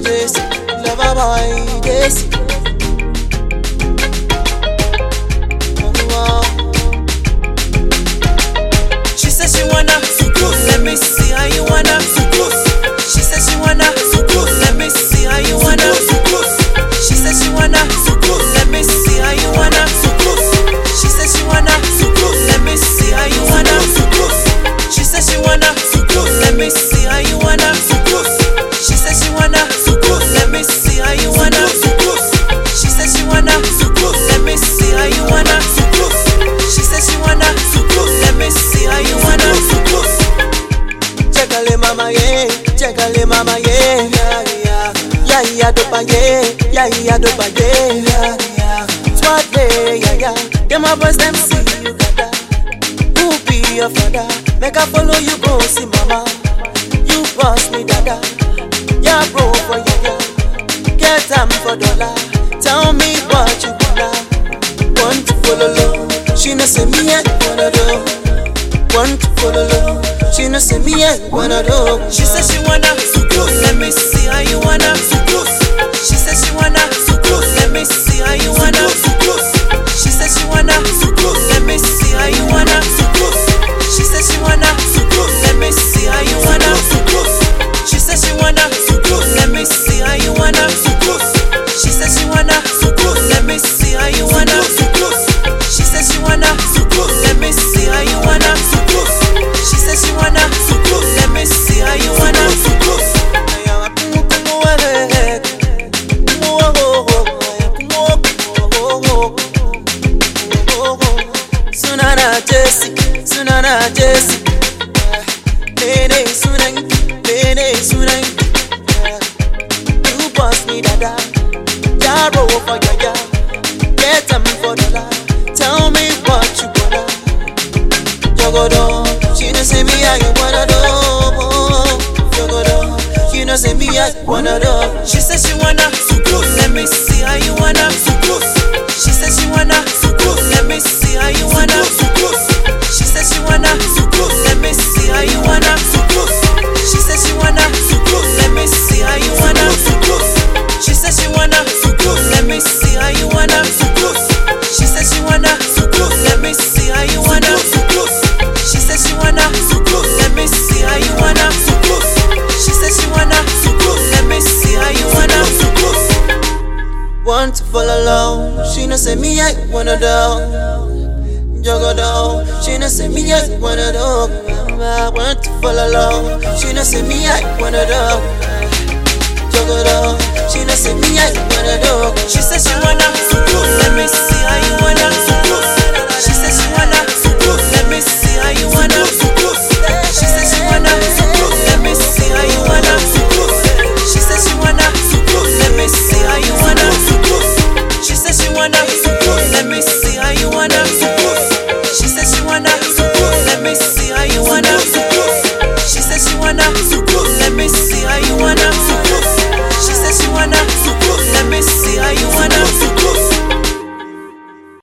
Jesse, lover boy Jesse. Mama yeah, yeah, yeah yeah, yeah yeah dopa yeah, yeah yeah yeah, yeah. Smart day, yeah yeah. Them my boys them see you got Who be your father? Make I follow you go see mama. You boss me dada, yeah bro for yeah yeah. Get time for dollar. Tell me what you wanna. Want to follow low? She no say me I wanna do. Want to follow low? She no say me I wanna do. She said she wanna. Let me see how you wanna. She said she wanna Sunana Jesse, Sunana Jesse. Nene Sunan, Nene Sunan. You boss me dada, Jaro for ya ya. Get them for dollar. Tell me what you wanna. Jogodo, she no say me you wanna do. Jogodo, you no say me you wanna do. She said she wanna suku. Let me see how you wanna suku. She wanna Want to follow low, she no say me I wanna do. Jogodo, she no say me I wanna do. I want to follow low, she no say me I wanna do. Jogodo, she no say